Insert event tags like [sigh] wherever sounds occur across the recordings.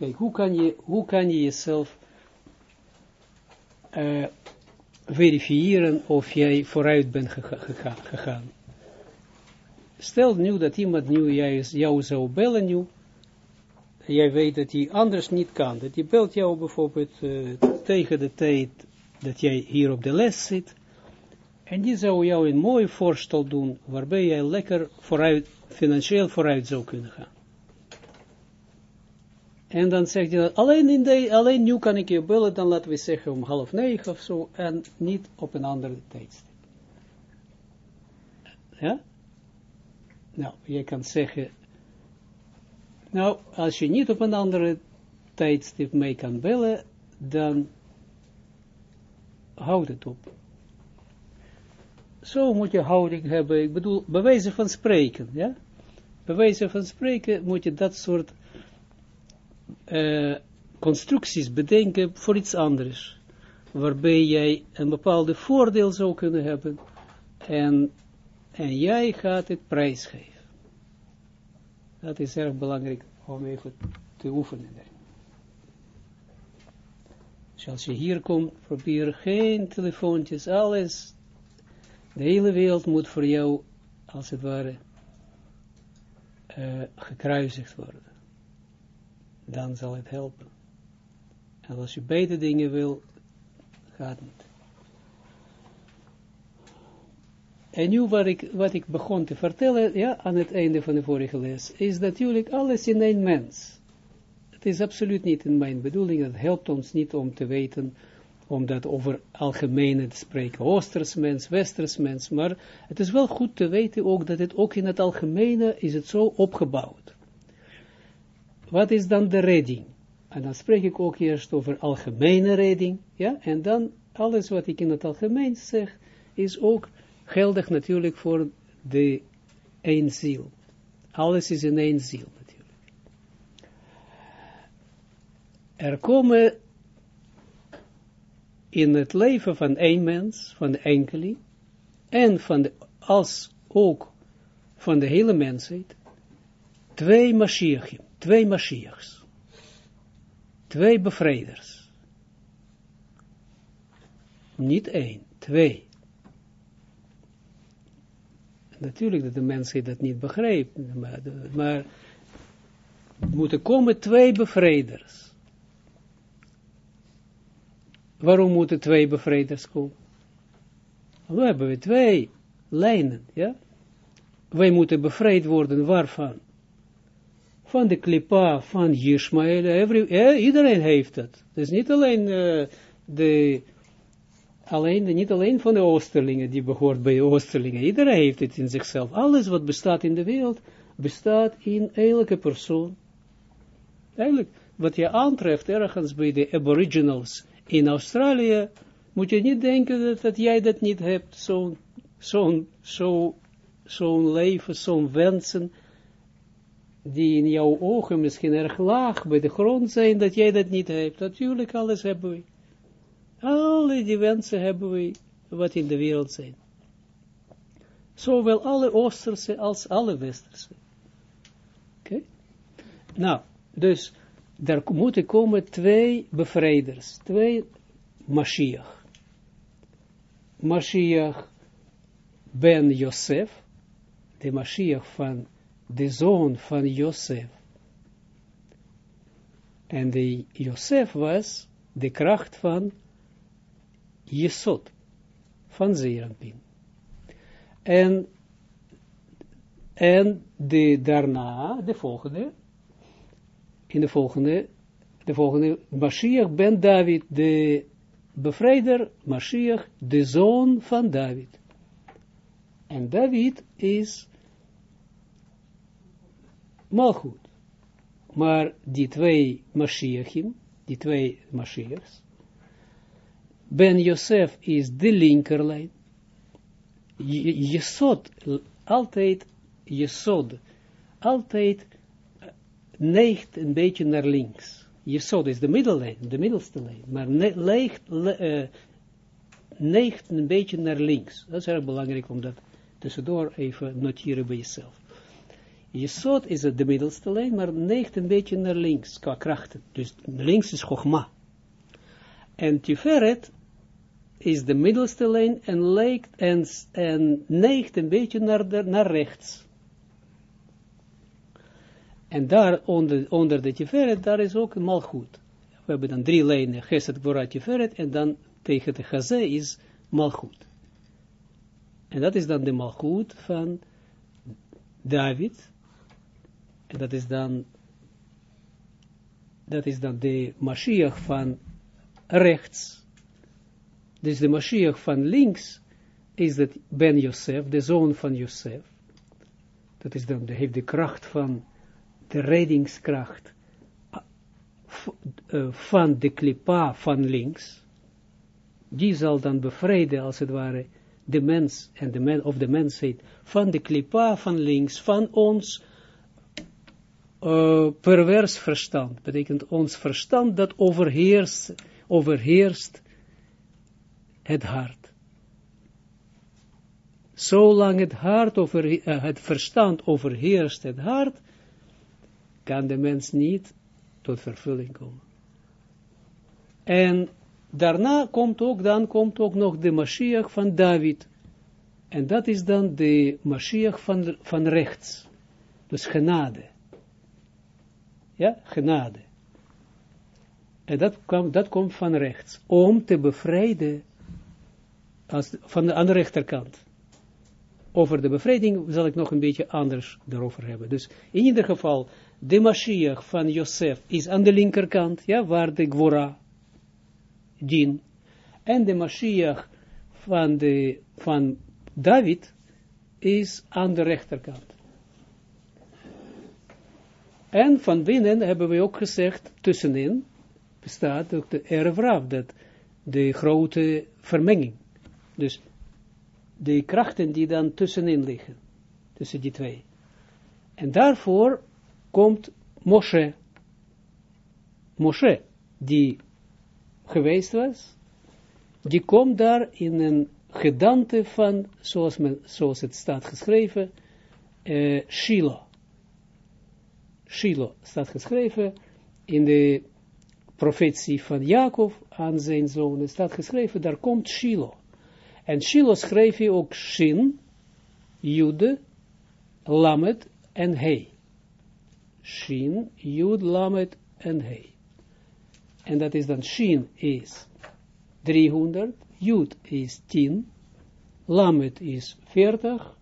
Kijk, hoe kan je, je jezelf uh, verifiëren of jij vooruit bent gegaan? Stel nu dat iemand nu jou zou bellen nu, jij weet dat hij anders niet kan. Dat hij belt jou bijvoorbeeld uh, tegen de tijd dat jij hier op de les zit. En die zou jou een mooi voorstel doen, waarbij jij lekker vooruit, financieel vooruit zou kunnen gaan. En dan zegt hij, alleen, in de, alleen nu kan ik je bellen, dan laten we zeggen om half negen of zo, en niet op een andere tijdstip. Ja? Nou, je kan zeggen, nou, als je niet op een andere tijdstip mee kan bellen, dan houd het op. Zo moet je houding hebben, ik bedoel, bewijzen van spreken, ja? Bewijzen van spreken moet je dat soort uh, constructies bedenken voor iets anders, waarbij jij een bepaalde voordeel zou kunnen hebben, en, en jij gaat het prijsgeven. Dat is erg belangrijk om even te oefenen. Dus als je hier komt, probeer geen telefoontjes, alles. De hele wereld moet voor jou, als het ware, uh, gekruisigd worden. Dan zal het helpen. En als je beide dingen wil, gaat niet. En nu wat ik, wat ik begon te vertellen, ja, aan het einde van de vorige les, is natuurlijk alles in één mens. Het is absoluut niet in mijn bedoeling, het helpt ons niet om te weten, om dat over algemene te spreken, Oosters mens, Westers mens, maar het is wel goed te weten ook dat het ook in het algemene is het zo opgebouwd. Wat is dan de redding? En dan spreek ik ook eerst over algemene redding, ja, en dan alles wat ik in het algemeen zeg, is ook geldig natuurlijk voor de één ziel. Alles is in één ziel natuurlijk. Er komen in het leven van één mens, van de enkeling, en van de, als ook van de hele mensheid, twee Mashiachim, twee Mashiachs, twee bevrijders. Niet één, twee natuurlijk dat de mensheid dat niet begrijpt, maar, maar moeten komen twee bevrijders. Waarom moeten twee bevrijders komen? We hebben twee lijnen, ja. Wij moeten bevrijd worden, waarvan? Van de klipa, van Yishmael, iedereen heeft het. Dus niet alleen uh, de alleen, niet alleen van de Oosterlingen, die behoort bij de Oosterlingen. Iedereen heeft het in zichzelf. Alles wat bestaat in de wereld, bestaat in elke persoon. Eigenlijk, wat je aantreft ergens bij de aboriginals in Australië, moet je niet denken dat, dat jij dat niet hebt, zo'n zo'n zo, zo'n leven, zo'n wensen, die in jouw ogen misschien erg laag bij de grond zijn, dat jij dat niet hebt. Natuurlijk, alles hebben we. Alle die wensen hebben we wat in de wereld zijn. Zowel alle Oosterse als alle Westerse. Oké? Nou, dus daar moeten komen twee bevrijders, twee Mashiach. Mashiach ben Josef, de Mashiach van de zoon van Josef. En de Josef was de kracht van Jesod van Zeerampin. En, en de, daarna, de volgende, in de volgende, de volgende, Mashiach ben David, de bevrijder, Mashiach, de zoon van David. En David is Malchut. Maar die twee Mashiachim, die twee Mashiachs, Ben Josef is de linkerlijn. Jesod, altijd Jesod, altijd neigt een beetje naar links. Jesod is de middellijn, de middelste lijn, maar neigt, neigt een beetje naar links. Dat is erg belangrijk om dat tussendoor even noteren bij jezelf. Jesod is het de middelste lijn, maar neigt een beetje naar links, qua krachten. Dus links is Chogma. En Tiferet is de middelste lijn en, en, en neigt een beetje naar, de, naar rechts. En daar onder, onder de Tiferet, daar is ook Malchut. We hebben dan drie lijnen, Geset, Gvora, Tiferet, en dan tegen de Chazé is Malchut. En dat is dan de Malchut van David. En dat is dan, dat is dan de Mashiach van rechts. Dus de Mashiach van links is dat Ben Yosef, de zoon van Josef. Dat is dan, de, heeft de kracht van, de reddingskracht uh, van de klipa van links. Die zal dan bevrijden, als het ware, de mens en de men, of de mensheid, van de klipa van links, van ons uh, pervers verstand. Betekent ons verstand dat overheerst, overheerst het hart. Zolang het hart over, uh, het verstand overheerst het hart, kan de mens niet tot vervulling komen. En daarna komt ook, dan komt ook nog de Mashiach van David. En dat is dan de Mashiach van, van rechts. Dus genade. Ja, genade. En dat, dat komt van rechts. Om te bevrijden als, van de, aan de rechterkant. Over de bevrijding zal ik nog een beetje anders daarover hebben. Dus in ieder geval, de Mashiach van Joseph is aan de linkerkant, ja, waar de Gwora, Din. En de Mashiach van, de, van David is aan de rechterkant. En van binnen hebben we ook gezegd, tussenin bestaat ook de erfraaf, dat de grote vermenging. Dus de krachten die dan tussenin liggen, tussen die twee. En daarvoor komt Moshe. Moshe, die geweest was, die komt daar in een gedante van, zoals, men, zoals het staat geschreven, uh, Shiloh. Shiloh staat geschreven in de profetie van Jacob aan zijn zoon. staat geschreven, daar komt Shiloh. En Shiloh schreef ook Shin, Jude, Lamed en He. Shin, Jud, Lamed en He. En dat is dan Shin is 300, Jud is 10, Lamed is 40,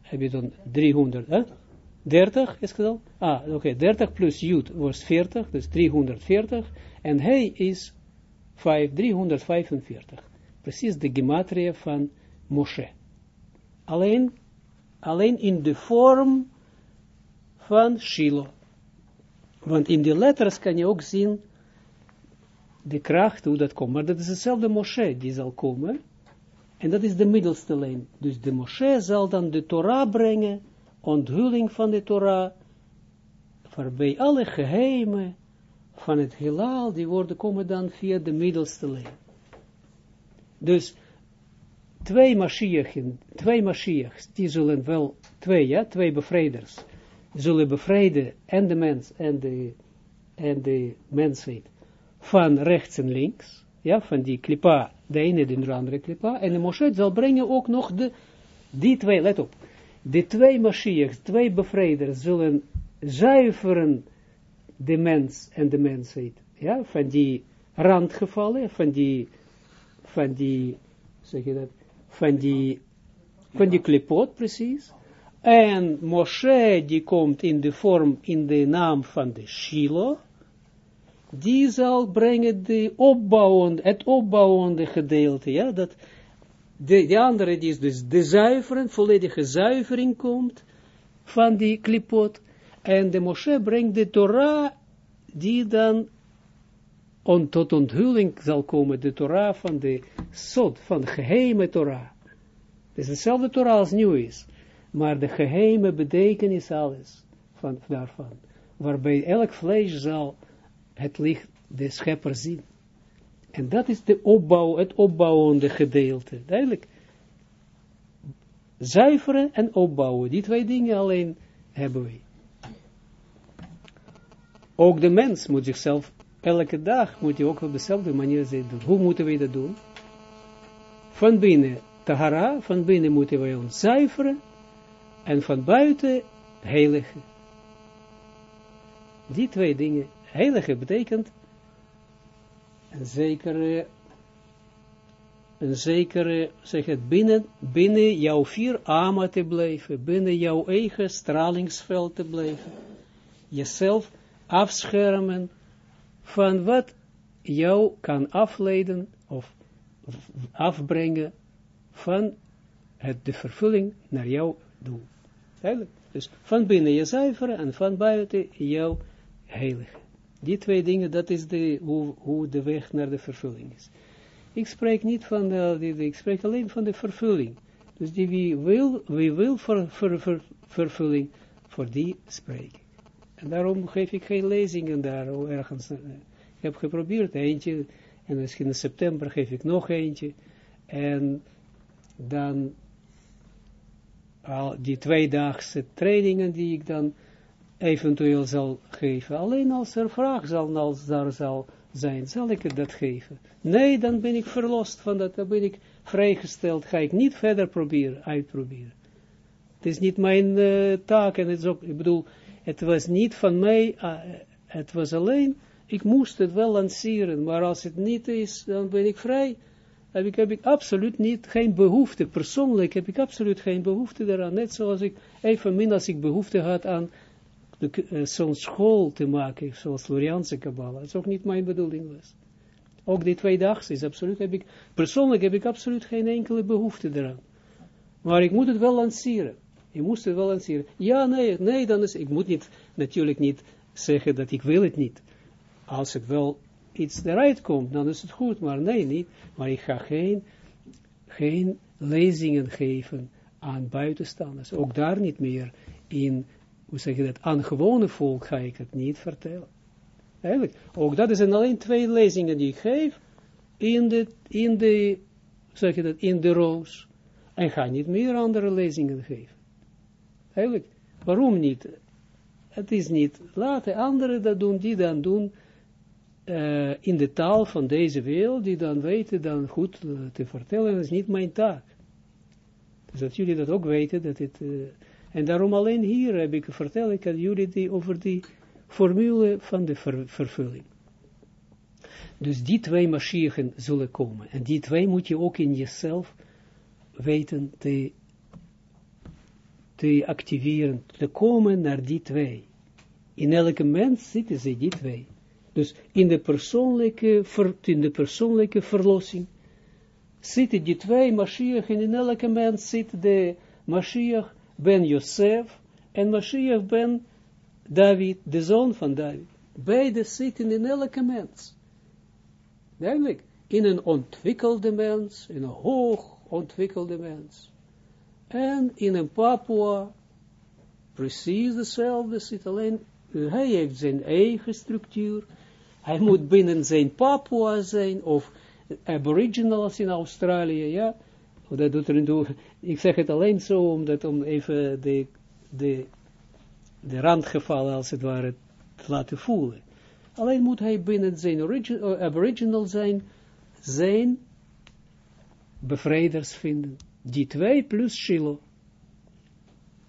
heb je dan 300, hè? 30 is het? Ah, oké, okay, 30 plus Jud was 40, dus 340, en hij is 5, 345. Precies de gematria van Moshe. Alleen, alleen in de vorm van Shiloh. Want in de letters kan je ook zien de kracht, hoe dat komt. Maar dat is hetzelfde Moshe die zal komen. En dat is de middelste lijn. Dus de Moshe zal dan de Torah brengen, onthulling van de Torah, waarbij alle geheimen van het heelal, die worden komen dan via de middelste lijn. Dus twee Mashiachen, twee Mashiachs, die zullen wel, twee, ja, twee bevrijders, zullen bevrijden en de mens en de, en de mensheid van rechts en links, ja, van die klipa, de ene en de andere klipa, en de Moshe zal brengen ook nog de, die twee, let op, de twee Mashiachs, twee bevrijders zullen zuiveren de mens en de mensheid, ja, van die randgevallen, van die van die, zeg je dat, van die, van die klipot precies. En Moshe, die komt in de vorm, in de naam van de Shiloh, die zal brengen de opbouwende, het opbouwende gedeelte, ja, dat de, de andere die is dus de zuiveren, volledige zuivering komt van die klipot, en de Moshe brengt de Torah, die dan on, tot onthulling zal komen de Torah van de Sod, van de geheime Torah. Het is dezelfde Torah als nieuw is, maar de geheime betekenis alles van, daarvan. Waarbij elk vlees zal het licht de schepper zien. En dat is de opbouw, het opbouwende gedeelte. Duidelijk. Zuiveren en opbouwen, die twee dingen alleen hebben we. Ook de mens moet zichzelf, elke dag moet hij ook op dezelfde manier doen. Hoe moeten we dat doen? Van binnen tahara, van binnen moeten we ons zuiveren, en van buiten heilige. Die twee dingen, heilige betekent een zekere, een zekere, zeg het, binnen, binnen jouw vier ama te blijven, binnen jouw eigen stralingsveld te blijven, jezelf afschermen van wat jou kan afleiden of afbrengen van het, de vervulling naar jouw doel. Eigenlijk. Dus van binnen je zuiveren en van buiten jouw heilige. Die twee dingen, dat is de, hoe, hoe de weg naar de vervulling is. Ik spreek niet van de, die, ik spreek alleen van de vervulling. Dus die wie wil, wie wil voor, voor, vervulling, voor die spreek ik. En daarom geef ik geen lezingen daar ergens. Ik heb geprobeerd eentje, en misschien in september geef ik nog eentje. En dan al die tweedaagse trainingen die ik dan eventueel zal geven. Alleen als er vraag zal, als daar zal zijn, zal ik het dat geven. Nee, dan ben ik verlost van dat, dan ben ik vrijgesteld, ga ik niet verder proberen, uitproberen. Het is niet mijn uh, taak en het is ook, ik bedoel, het was niet van mij, uh, het was alleen, ik moest het wel lanceren, maar als het niet is, dan ben ik vrij heb ik, heb ik absoluut niet, geen behoefte, persoonlijk heb ik absoluut geen behoefte daaraan, net zoals ik, even min als ik behoefte had aan uh, zo'n school te maken, zoals Florianse Kabbalah, is ook niet mijn bedoeling was. Ook die twee dagen is absoluut, heb ik, persoonlijk heb ik absoluut geen enkele behoefte daaraan. Maar ik moet het wel lanceren. Je moest het wel lanceren. Ja, nee, nee, dan is, ik moet niet, natuurlijk niet zeggen dat ik wil het niet. Als het wel iets eruit komt, dan is het goed, maar nee, niet. Maar ik ga geen, geen lezingen geven aan buitenstanders. Ook daar niet meer in, hoe zeg je dat, aan gewone volk ga ik het niet vertellen. Eigenlijk, ook dat zijn alleen twee lezingen die ik geef in de, in de, zeg je dat, in de roos. En ga niet meer andere lezingen geven. Eigenlijk, waarom niet? Het is niet, laten anderen dat doen, die dan doen, uh, in de taal van deze wereld, die dan weten dan goed uh, te vertellen, dat is niet mijn taak. Dus dat jullie dat ook weten, dat het, en daarom alleen hier heb ik verteld, ik aan jullie over die formule van de ver, vervulling. Dus die twee machines zullen komen, en die twee moet je ook in jezelf weten te, te activeren, te komen naar die twee. In elke mens zitten ze die twee. Dus in de persoonlijke, in de persoonlijke verlossing zitten die twee Mashiach en in elke mens zit de Mashiach ben Josef en Mashiach ben David, de zoon van David. Beide zitten in elke mens. Duidelijk, in een ontwikkelde mens, in een hoog ontwikkelde mens. En in een Papua, precies dezelfde, zit alleen, hij heeft zijn eigen structuur, hij moet binnen zijn Papua zijn, of aboriginals in Australië, ja. Dat doet er. Ik zeg het alleen zo, omdat om even de, de, de randgevallen, als het ware, te laten voelen. Alleen moet hij binnen zijn origin, aboriginal zijn, zijn bevrijders vinden. Die twee plus Shiloh.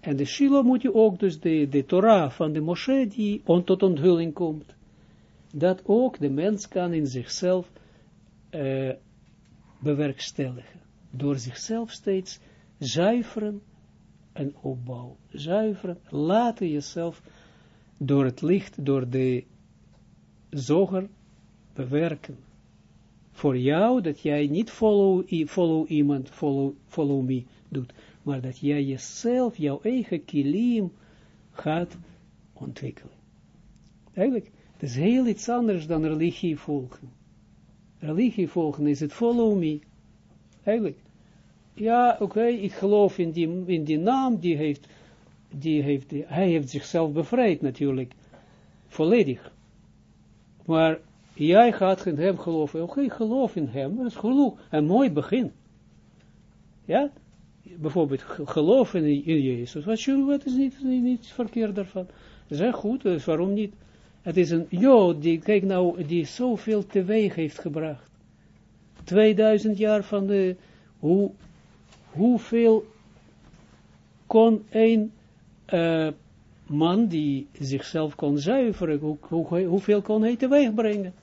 En de Shiloh moet je ook, dus de, de Torah van de Moshe, die on tot onthulling komt dat ook de mens kan in zichzelf uh, bewerkstelligen. Door zichzelf steeds zuiveren en opbouwen. Zuiveren, laten jezelf door het licht, door de zoger bewerken. Voor jou, dat jij niet follow, follow iemand, follow, follow me doet, maar dat jij jezelf, jouw eigen kilim gaat ontwikkelen. Eigenlijk, het is heel iets anders dan religie volgen. Religie volgen is het follow me. Eigenlijk. Ja, oké, ik geloof in die, in die naam, die heeft, die heeft, hij heeft zichzelf bevrijd natuurlijk. Volledig. Maar jij gaat in hem geloven. Oké, geloof in hem. Dat is genoeg. Een mooi begin. Ja? bijvoorbeeld geloven in, in Jezus, wat, wat is niet, niet verkeerd daarvan? Zeg goed, dus waarom niet? Het is een Jood, die, kijk nou, die zoveel teweeg heeft gebracht. 2000 jaar van de, hoe, hoeveel kon een uh, man die zichzelf kon zuiveren, hoe, hoe, hoeveel kon hij teweeg brengen?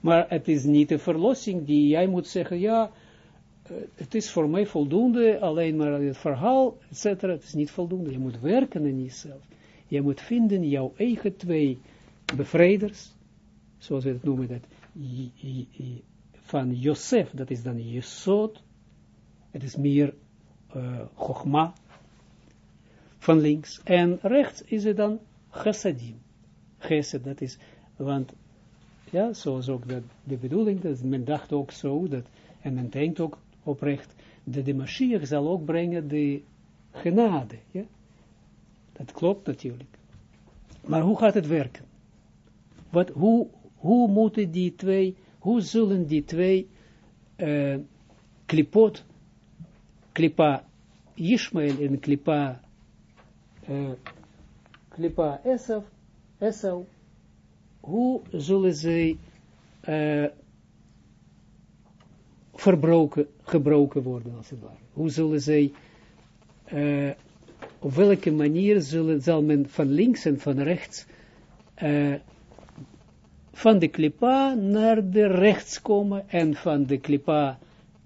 Maar het is niet de verlossing die jij moet zeggen, ja, uh, het is voor mij voldoende, alleen maar het verhaal, etc. Het is niet voldoende. Je moet werken in jezelf. Je moet vinden jouw eigen twee bevrijders, zoals we het noemen, dat, van Josef, dat is dan Jesod, het is meer uh, Chogma, van links, en rechts is het dan Chassadim. Chesed, dat is, want, ja, zoals ook dat, de bedoeling, dat men dacht ook zo, dat, en men denkt ook oprecht, de Mashiach zal ook brengen de genade, ja. Dat klopt natuurlijk. Maar hoe gaat het werken? Wat, hoe, hoe moeten die twee, hoe zullen die twee uh, klipot, klipa Ishmael en klipa, uh, klipa Esau, Esau, hoe zullen zij uh, verbroken, gebroken worden, als het ware? Hoe zullen zij, op welke manier zullen, zal men van links en van rechts van de klipa naar de rechts komen en van de klipa,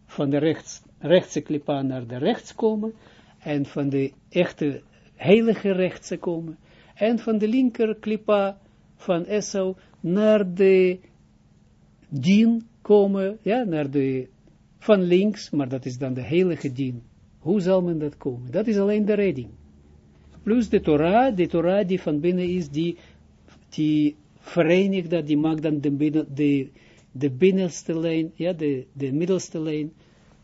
van de rechts, rechtse klipa naar de rechts komen en van de echte heilige rechtse komen en van de linker klipa van Esau naar de dien komen, ja, naar de, van links, maar dat is dan de heilige dien. Hoe zal men dat komen? Dat is alleen de redding. Plus de Torah, de Torah die van binnen is, die, die verenigt dat, die maakt dan de, de, de binnenste lijn, ja, de, de middelste lijn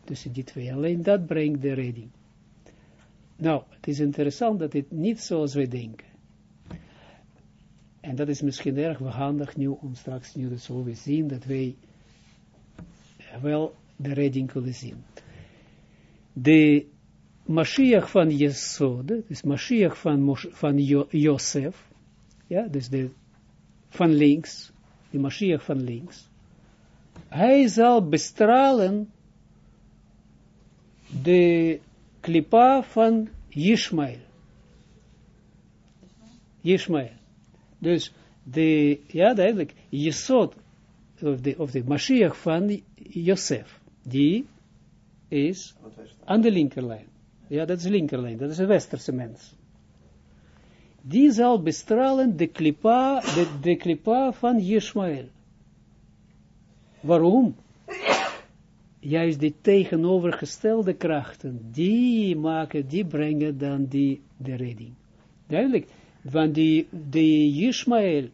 tussen die twee. Alleen dat brengt de redding. Nou, het is interessant dat het niet zoals wij denken. En dat is misschien erg handig nu, om straks nu dat zullen we zien, dat wij wel de redding kunnen zien. De Mashiach van Jesod, dus Mashiach van, van jo Josef, ja, dus de van links, de Mashiach van links, hij zal bestralen de klipa van Ishmael. Ishmael. Dus de, ja duidelijk, Jesod, of de, of de Mashiach van Josef, die is aan de linkerlijn. Ja, dat is linkerlijn, dat is een westerse mens die zal bestralen de klipa, de, de klipa van Yishmael. Waarom? Juist die tegenovergestelde krachten, die maken, die brengen dan die, de redding. Duidelijk, want die, die Yishmael,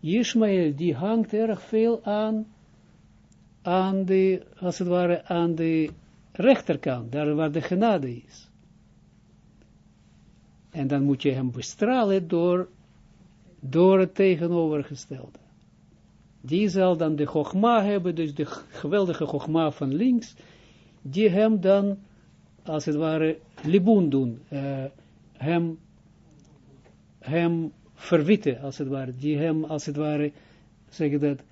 Yishmael, die hangt erg veel aan, aan de, als het ware, aan de rechterkant, daar waar de genade is. En dan moet je hem bestralen door, door het tegenovergestelde. Die zal dan de gogma hebben, dus de geweldige gogma van links, die hem dan, als het ware, liboen doen, uh, hem, hem verwitten, als het ware, die hem, als het ware, zeg dat,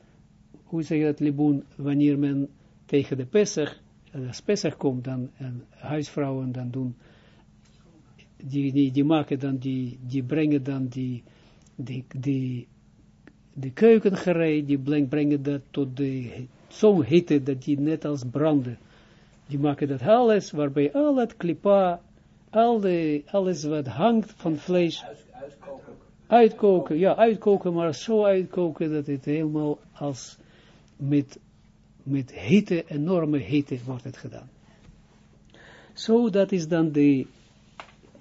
hoe zeg je dat, liboen, wanneer men tegen de Pesach, als Pesach komt, dan, en huisvrouwen dan doen, die, die, die maken dan, die, die brengen dan die, die, die, de keukengerei, die brengen dat tot de, zo'n hitte, dat die net als branden. Die maken dat alles, waarbij al het klipa, al de, alles wat hangt van vlees, uitkoken. uitkoken, ja, uitkoken, maar zo uitkoken dat het helemaal als met, met hitte, enorme hitte wordt het gedaan. Zo, dat is dan de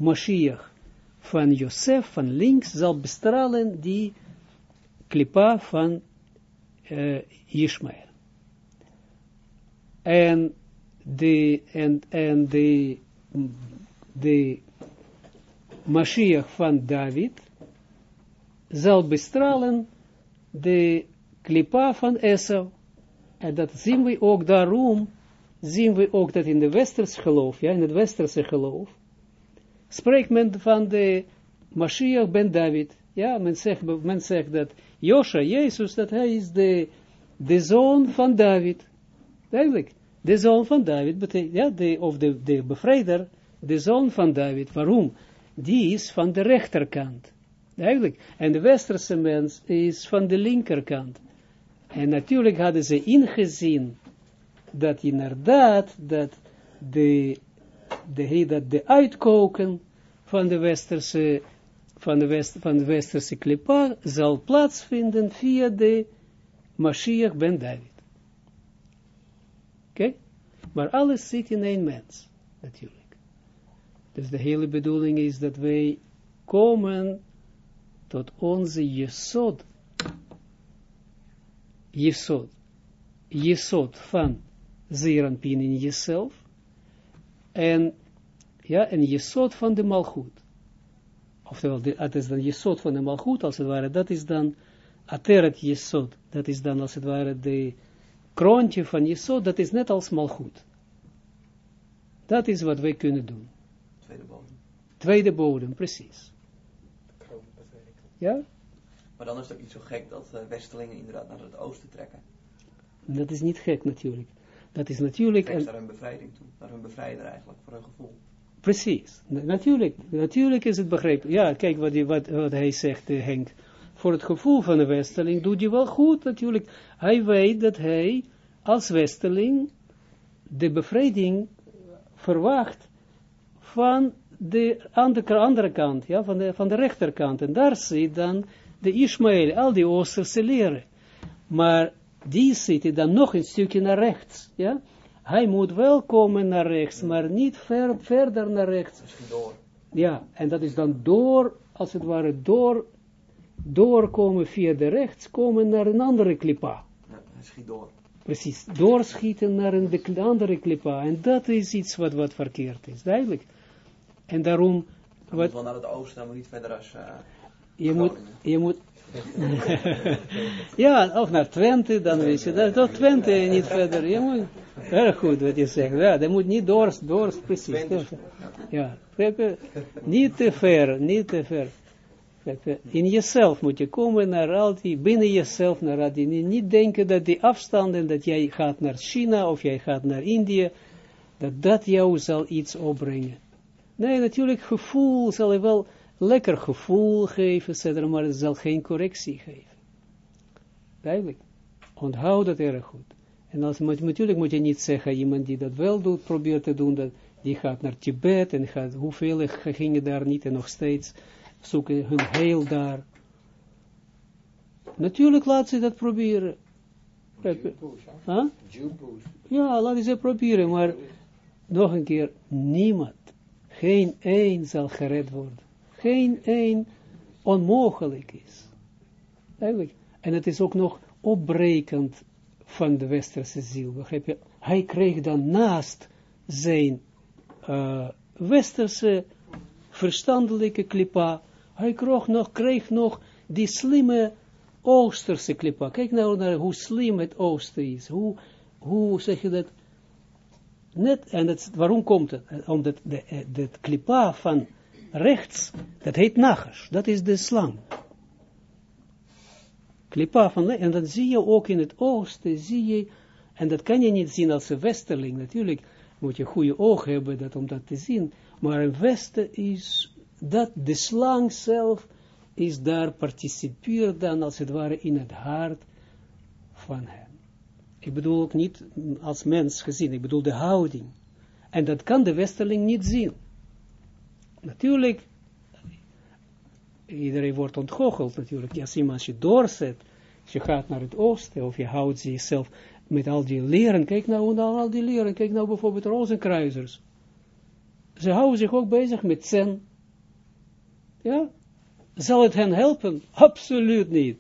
Moshiach van Josef van links zal bestralen die klipa van uh, Ishmael. En de, en, en de, de Mashiach van David zal bestralen de klipa van Esau. En dat zien we ook daarom zien we ook dat in de westerse geloof, ja, in het westerse geloof, spreekt men van de Mashiach ben David. Ja, men zegt, men zegt dat Josha, Jezus, dat hij is de, de zoon van David. Duidelijk. De zoon van David betekent, ja, de, of de, de bevrijder, de zoon van David. Waarom? Die is van de rechterkant. Duidelijk. En de westerse mens is van de linkerkant. En natuurlijk hadden ze ingezien dat inderdaad dat de, de, dat de uitkoken van de westerse van de, west, van de westerse klipa zal plaatsvinden via de Mashiach ben David. Oké? Maar alles zit in één mens, natuurlijk. Dus de hele bedoeling is dat wij komen tot onze jesod. Jesod. Jesod van Zeranpin in jezelf. En, ja, en jesod van de malchut. Oftewel, het is dan jesod van de malchut, als het ware. Dat is dan ateret jesod. Dat is dan als het ware de kroontje van jesod. Dat is net als malchut. Dat is wat wij kunnen doen. Tweede bodem. Tweede bodem, precies. Ja? Maar dan is het ook niet zo gek dat uh, Westelingen inderdaad naar het oosten trekken. Dat is niet gek natuurlijk. Dat is natuurlijk... Trekt naar hun bevrijding toe. Naar hun bevrijder eigenlijk, voor hun gevoel. Precies. Natuurlijk. Natuurlijk is het begrepen. Ja, kijk wat, die, wat, wat hij zegt, uh, Henk. Voor het gevoel van de Westeling doet hij wel goed natuurlijk. Hij weet dat hij als Westeling de bevrijding verwacht van de andere, andere kant, ja, van de, van de rechterkant. En daar zit dan de Ismaël, al die Oosterse leren. Maar die zitten dan nog een stukje naar rechts, ja. Hij moet wel komen naar rechts, maar niet ver, verder naar rechts. Door. Ja, en dat is dan door, als het ware, door, doorkomen via de rechts, komen naar een andere klipa. Ja, schiet door. Precies, doorschieten naar een de andere klipa. En dat is iets wat, wat verkeerd is, duidelijk. En daarom... Moet wel naar het oosten, maar niet verder als... Uh, je moet, je moet, ja, of naar Twente, dan weet je, dat, tot Twente niet verder. Je moet, erg goed wat je zegt, ja, dat moet niet door, door precies. Ja, niet te ver, niet te ver. In jezelf moet je komen naar al die, binnen jezelf naar al die, niet denken dat die afstanden, dat jij gaat naar China of jij gaat naar India, dat dat jou zal iets opbrengen. Nee, natuurlijk, gevoel zal je wel lekker gevoel geven, etc., maar het zal geen correctie geven. Duidelijk. Onthoud dat erg goed. En als, natuurlijk moet je niet zeggen, iemand die dat wel doet, probeert te doen, dat, die gaat naar Tibet en gaat, hoeveel gingen daar niet en nog steeds zoeken hun heil daar. Natuurlijk laat ze dat proberen. Huh? Ja, laat ze proberen, maar nog een keer, niemand, geen één zal gered worden. Geen één onmogelijk is. Eigenlijk. En het is ook nog opbrekend van de westerse ziel, begrijp je? Hij kreeg dan naast zijn uh, westerse verstandelijke klipa, hij kreeg nog, kreeg nog die slimme oosterse klipa. Kijk nou naar hoe slim het oosten is. Hoe, hoe zeg je dat? Net, en het, waarom komt het? Omdat de, de, de klipa van rechts, dat heet nagas, dat is de slang. Klipa van, en dan zie je ook in het oosten, zie je, en dat kan je niet zien als een westerling, natuurlijk moet je goede ogen hebben dat, om dat te zien, maar een westen is, dat de slang zelf is daar, participeert dan als het ware in het hart van hem. Ik bedoel ook niet als mens gezien, ik bedoel de houding. En dat kan de westerling niet zien. Natuurlijk, iedereen wordt ontgoocheld natuurlijk. Als je doorzet, je gaat naar het oosten, of je houdt jezelf met al die leren, kijk nou naar al die leren, kijk nou bijvoorbeeld rozenkruisers. Ze houden zich ook bezig met zen. Ja? Zal het hen helpen? Absoluut niet.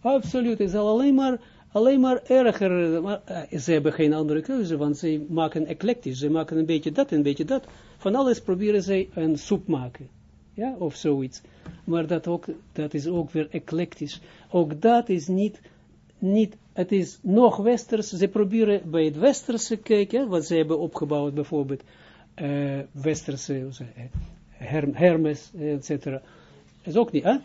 Absoluut, het zal alleen maar, alleen maar erger, maar, uh, ze hebben geen andere keuze, want ze maken eclectisch, ze maken een beetje dat, een beetje dat, van alles proberen zij een soep maken, ja, of zoiets, maar dat, ook, dat is ook weer eclectisch, ook dat is niet niet, het is nog westers, ze proberen bij het westerse kijken, wat ze hebben opgebouwd, bijvoorbeeld, uh, westerse, Her Hermes, et cetera. is ook niet, hè?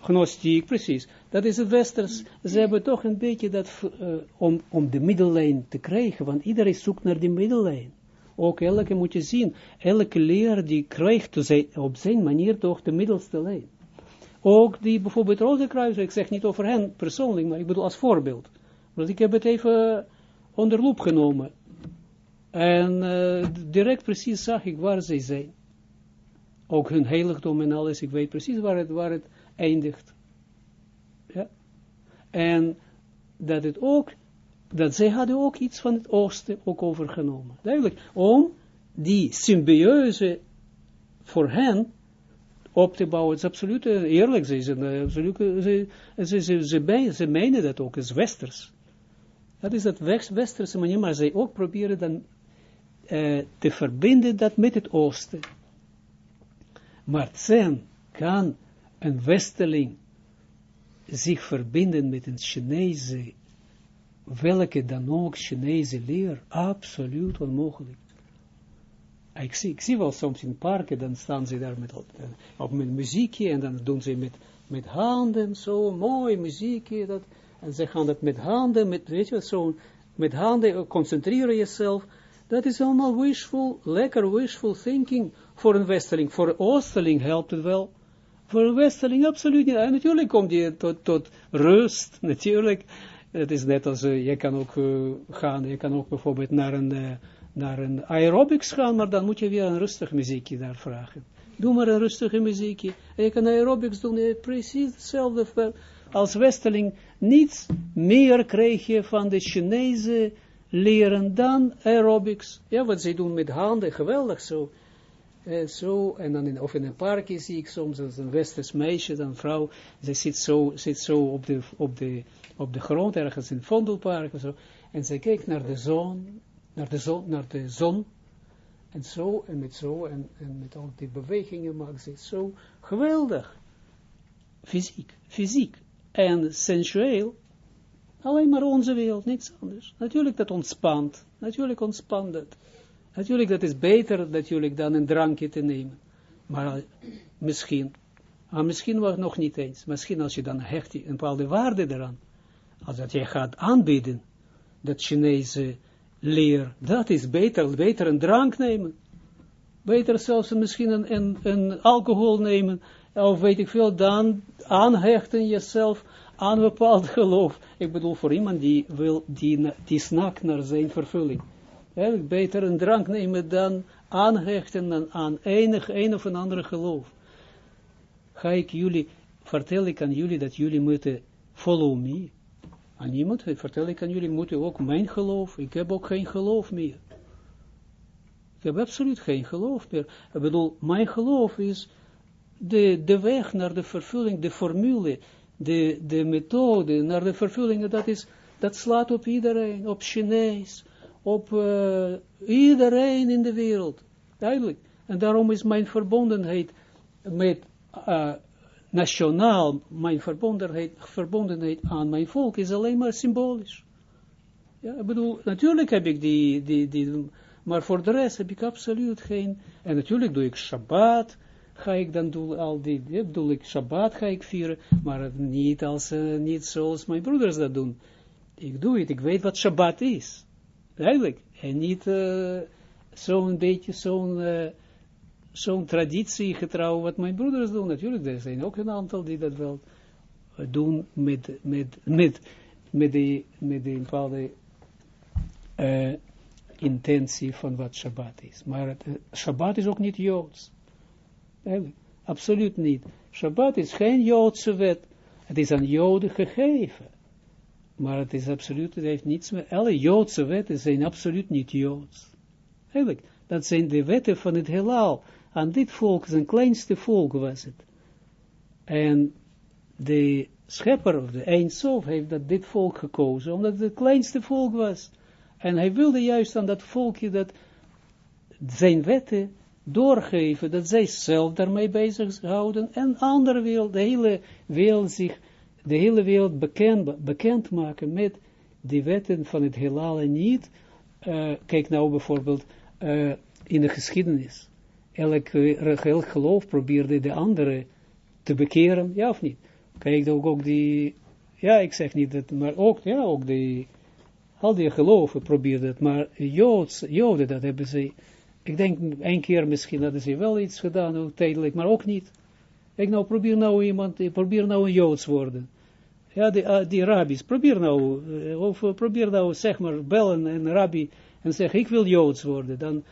Gnostiek, precies. Dat is het westers. Ze hebben toch een beetje dat, uh, om, om de middellijn te krijgen, want iedereen zoekt naar die middellijn. Ook elke moet je zien, elke leraar die krijgt op zijn manier toch de middelste lijn. Ook die bijvoorbeeld Rode Kruis, ik zeg niet over hen persoonlijk, maar ik bedoel als voorbeeld. Want ik heb het even onder loep genomen. En uh, direct precies zag ik waar zij zijn. Ook hun heiligdom en alles, ik weet precies waar het, waar het eindigt. En dat het ook, dat zij hadden ook iets van het oosten ook overgenomen. Duidelijk, om die symbiose voor hen op te bouwen. Het is absoluut uh, eerlijk, ze, zijn, uh, absoluut, uh, ze, ze, ze, ze, ze menen dat ook, is westers. Dat is dat westerse manier, maar zij ook proberen dan te verbinden dat met het oosten. Maar Zen kan een westeling zich verbinden met een Chinese, welke dan ook Chinese leer, absoluut onmogelijk. Ik zie, ik zie wel soms in parken, dan staan ze daar met, op met muziekje, en dan doen ze met, met handen, zo, mooi muziekje, dat, en ze gaan dat met handen, met, weet zo, met handen, concentreren jezelf, dat is allemaal wishful, lekker wishful thinking voor een westeling. Voor een oosteling helpt het wel. Voor een westeling absoluut niet. En natuurlijk komt je tot, tot rust, natuurlijk. Het is net als, uh, je kan ook uh, gaan, je kan ook bijvoorbeeld naar een, uh, naar een aerobics gaan, maar dan moet je weer een rustig muziekje daar vragen. Doe maar een rustige muziekje. En je kan aerobics doen, precies hetzelfde als westeling. Niets meer krijg je van de Chinese leren dan aerobics. Ja, wat zij doen met handen, geweldig zo. Uh, zo, en dan in, of in een parkje zie ik soms als een westers meisje, dan vrouw, ze zit zo, zit zo op, de, op, de, op de grond, ergens in het Vondelpark of zo, en ze kijkt naar de zon, naar de zon, naar de zon, en zo, en met zo, en, en met al die bewegingen maakt ze zo geweldig. Fysiek, fysiek, en sensueel, Alleen maar onze wereld, niets anders. Natuurlijk dat ontspant. Natuurlijk ontspant dat. Natuurlijk dat is beter natuurlijk dan een drankje te nemen. Maar misschien, maar misschien was nog niet eens. Misschien als je dan hecht een bepaalde waarde eraan. Als dat je gaat aanbieden, dat Chinese leer, dat is beter, beter een drank nemen. Beter zelfs misschien een, een, een alcohol nemen, of weet ik veel, dan aanhechten jezelf aan bepaald geloof. Ik bedoel, voor iemand die wil, die, die snakt naar zijn vervulling. Eigenlijk beter een drank nemen dan aanhechten aan enig, een of een andere geloof. Ga ik jullie, vertel ik aan jullie dat jullie moeten follow me. Aan iemand vertel ik aan jullie, moeten ook mijn geloof. Ik heb ook geen geloof meer. Ik heb absoluut geen geloof meer. Ik bedoel, mijn geloof is de, de weg naar de vervulling, de formule de, de methode naar de vervulling, dat, is, dat slaat op iedereen, op Chinees, op uh, iedereen in de wereld. Duidelijk. En daarom is mijn verbondenheid met uh, nationaal, mijn verbondenheid, verbondenheid aan mijn volk is alleen maar symbolisch. Ja, ik bedoel, natuurlijk heb ik die, die, die, maar voor de rest heb ik absoluut geen, en natuurlijk doe ik Shabbat, ga ik dan doen, al die, ja, bedoel ik, Shabbat ga ik vieren, maar niet, als, uh, niet zoals mijn broeders dat doen. Ik doe het, ik weet wat Shabbat is. Eigenlijk. En niet uh, zo'n beetje, zo'n uh, zo'n traditie getrouw wat mijn broeders doen. Natuurlijk, er zijn ook een aantal die dat wel doen met, met, met, met die, met die bepaalde intentie van wat Shabbat is. Maar het, Shabbat is ook niet Joods. Absoluut niet. Shabbat is geen Joodse wet. Het is aan Joden gegeven. Maar het is absoluut, het heeft niets meer. Alle Joodse wetten zijn absoluut niet Joods. Eigenlijk, dat zijn de wetten van het heelal. Aan dit volk, zijn kleinste volk was het. En de schepper, of de Eindsof, heeft dat dit volk gekozen, omdat het het kleinste volk was. En hij wilde juist aan dat volkje dat zijn wetten doorgeven, dat zij zelf daarmee bezig houden, en andere wil, de hele wereld zich de hele wereld bekend, bekend maken met die wetten van het heelal niet, uh, kijk nou bijvoorbeeld uh, in de geschiedenis. Elk, elk geloof probeerde de andere te bekeren, ja of niet? Kijk ook, ook die, ja ik zeg niet dat, maar ook, ja ook die, al die geloven probeerden het, maar Joods, Joden, dat hebben ze, ik denk een keer misschien hadden ze wel iets gedaan, tijdelijk, maar ook niet. Ik nou probeer nou iemand, probeer nou een Joods worden. Ja, die, uh, die rabbis, probeer nou, uh, of uh, probeer nou, zeg maar, bellen een rabbi en zeggen, ik wil Joods worden. Dan,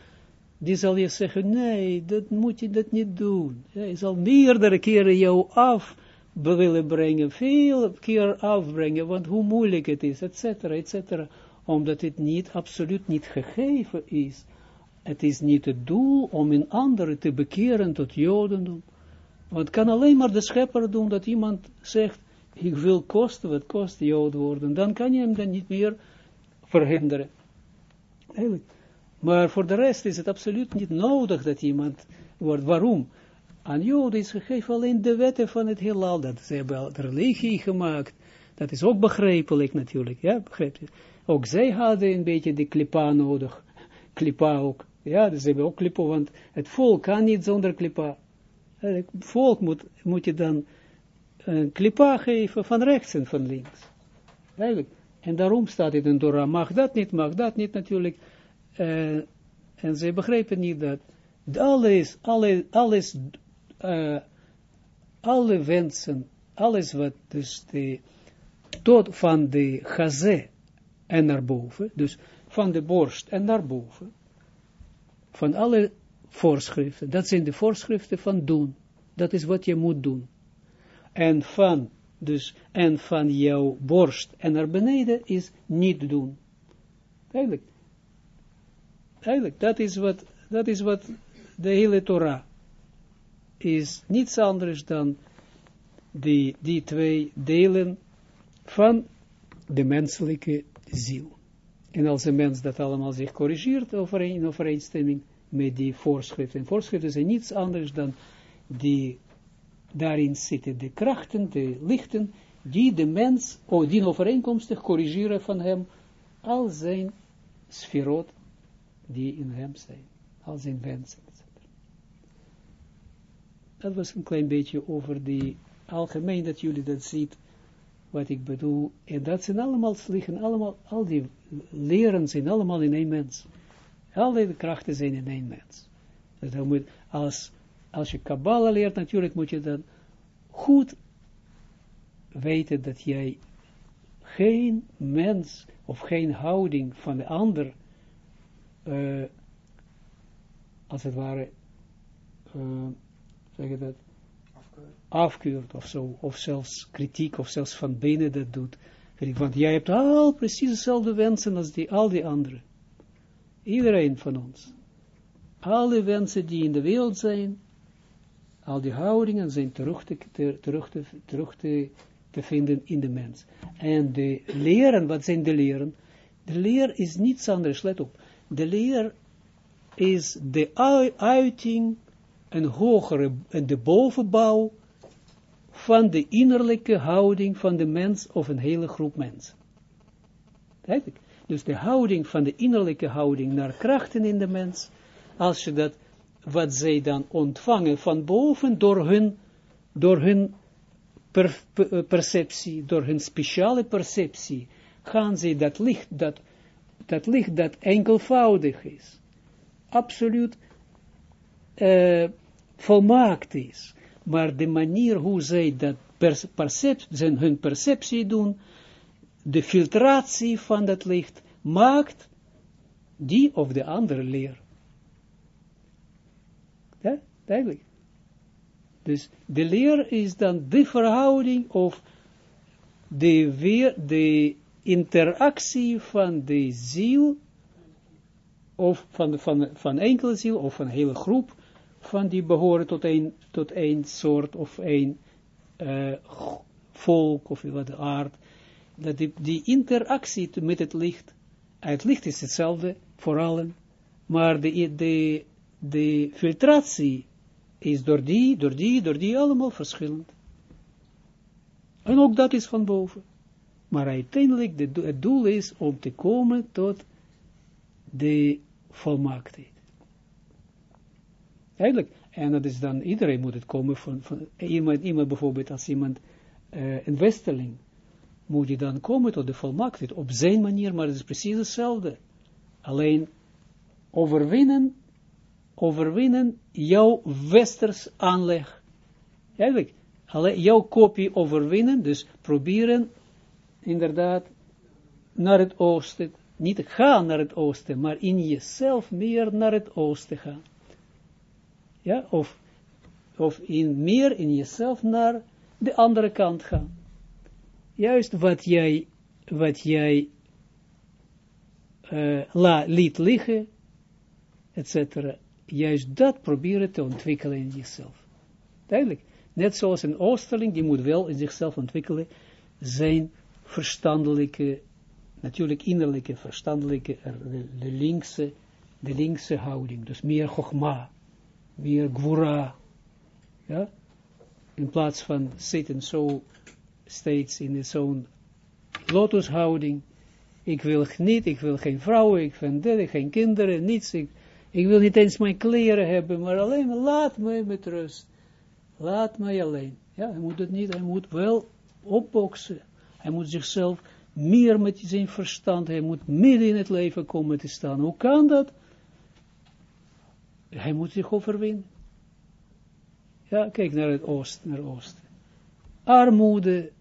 die zal je zeggen, nee, dat moet je dat niet doen. Je zal meerdere keren jou af willen brengen, veel keer afbrengen, want hoe moeilijk het is, et cetera, et cetera, omdat het niet, absoluut niet gegeven is. Het is niet het doel om in anderen te bekeren tot Jodendom. Want kan alleen maar de schepper doen dat iemand zegt, ik wil kosten wat kost Jood worden. Dan kan je hem dan niet meer verhinderen. Maar voor de rest is het absoluut niet nodig dat iemand wordt. Waarom? Aan Joden is gegeven alleen de wetten van het heelal. Dat ze hebben de religie gemaakt. Dat is ook begrijpelijk natuurlijk. Ja, begrijp je? Ook zij hadden een beetje de klipa nodig. Klipa ook. Ja, dus ze hebben ook klipa, want het volk kan niet zonder klipa. Het volk moet, moet je dan een klipa geven van rechts en van links. Eigenlijk. En daarom staat het in Torah, mag dat niet, mag dat niet natuurlijk. Uh, en ze begrijpen niet dat alles, alle, alles, uh, alle wensen, alles wat dus de, tot van de gazé en naar boven, dus van de borst en naar boven, van alle voorschriften, dat zijn de voorschriften van doen, dat is wat je moet doen en van, dus, en van jouw borst en naar beneden is niet doen. Eigenlijk. Eigenlijk, dat is wat, dat is wat de hele Torah is niets anders dan die, die twee delen van de menselijke ziel. En als een mens dat allemaal zich corrigeert overeen, in overeenstemming met die voorschriften. voorschriften zijn niets anders dan die daarin zitten de krachten, de lichten, die de mens, of die overeenkomstig corrigeren van hem, al zijn sferot die in hem zijn, al zijn wensen. Dat was een klein beetje over die algemeen, dat jullie dat ziet, wat ik bedoel, en dat zijn allemaal, liggen allemaal, al die leren zijn allemaal in één mens. Al die krachten zijn in één mens. Dus dan moet, als als je Kabbalah leert, natuurlijk moet je dan goed weten dat jij geen mens of geen houding van de ander, uh, als het ware, uh, zeg je dat, afkeurt of zo, of zelfs kritiek, of zelfs van binnen dat doet. Want jij hebt al precies dezelfde wensen als die, al die anderen. Iedereen van ons. Alle wensen die in de wereld zijn, al die houdingen zijn terug te, te, te vinden in de mens. En de leren, wat zijn de leren? De leer is niets anders, let op. De leer is de uiting, een hogere, en de bovenbouw van de innerlijke houding van de mens of een hele groep mensen. Dus de houding van de innerlijke houding naar krachten in de mens, als je dat wat zij dan ontvangen van boven door hun, door hun per, perceptie, door hun speciale perceptie, gaan zij dat licht, dat, dat licht dat enkelvoudig is, absoluut uh, volmaakt is, maar de manier hoe zij dat perceptie, hun perceptie doen, de filtratie van dat licht, maakt die of de andere leer. Ja, duidelijk. Dus de leer is dan de verhouding of de, weer, de interactie van de ziel, of van, van, van enkele ziel, of van een hele groep, van die behoren tot een, tot soort of een uh, volk, of wat de aard, dat die, die interactie met het licht, het licht is hetzelfde voor allen, maar de, de de filtratie is door die, door die, door die allemaal verschillend. En ook dat is van boven. Maar uiteindelijk, de, het doel is om te komen tot de volmaaktheid. Eigenlijk, en dat is dan, iedereen moet het komen van, van iemand, iemand bijvoorbeeld, als iemand, uh, een westerling, moet je dan komen tot de volmaaktheid, op zijn manier, maar het is precies hetzelfde. Alleen, overwinnen, overwinnen jouw westers aanleg. Eigenlijk, jouw kopie overwinnen, dus proberen inderdaad naar het oosten, niet gaan naar het oosten, maar in jezelf meer naar het oosten gaan. Ja, of, of in meer in jezelf naar de andere kant gaan. Juist wat jij, wat jij uh, la, liet liggen, etc. Juist dat proberen te ontwikkelen in jezelf. Duidelijk. Net zoals een oosterling, die moet wel in zichzelf ontwikkelen, zijn verstandelijke, natuurlijk innerlijke, verstandelijke, de, linkse, de linkse houding. Dus meer chogma, meer gwura. Ja? In plaats van zitten zo steeds in zo'n lotushouding. Ik wil niet, ik wil geen vrouwen, ik vind dit, geen kinderen, niets. Ik wil niet eens mijn kleren hebben, maar alleen laat mij met rust. Laat mij alleen. Ja, hij moet het niet, hij moet wel opboksen. Hij moet zichzelf meer met zijn verstand, hij moet midden in het leven komen te staan. Hoe kan dat? Hij moet zich overwinnen. Ja, kijk naar het oosten, naar oosten. Armoede,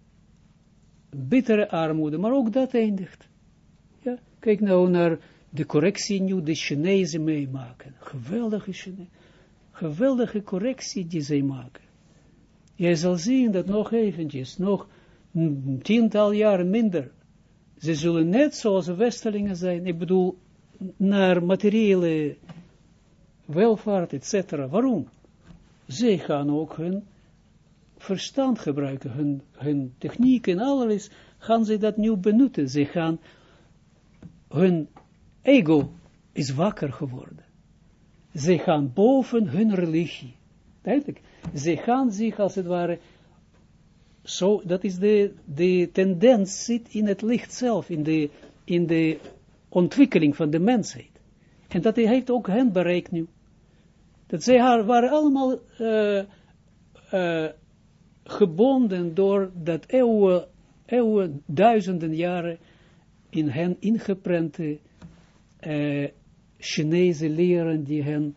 bittere armoede, maar ook dat eindigt. Ja, kijk nou naar de correctie nu de Chinezen meemaken. Geweldige Chinezen. Geweldige correctie die zij maken. Jij zal zien dat nog eventjes, nog tiental jaren minder, ze zullen net zoals de Westelingen zijn, ik bedoel, naar materiële welvaart, etc. Waarom? Zij gaan ook hun verstand gebruiken, hun, techniek en alles, gaan ze dat nu benutten. Ze gaan, hun ego is wakker geworden. Ze gaan boven hun religie. Duidelijk. Ze gaan zich als het ware, zo, dat is de, de tendens zit in het licht zelf, in de, in de ontwikkeling van de mensheid. En dat heeft ook hen bereikt nu. Dat zij waren allemaal uh, uh, gebonden door dat eeuwen, eeuwen, duizenden jaren in hen ingeprente uh, Chinese leren die hen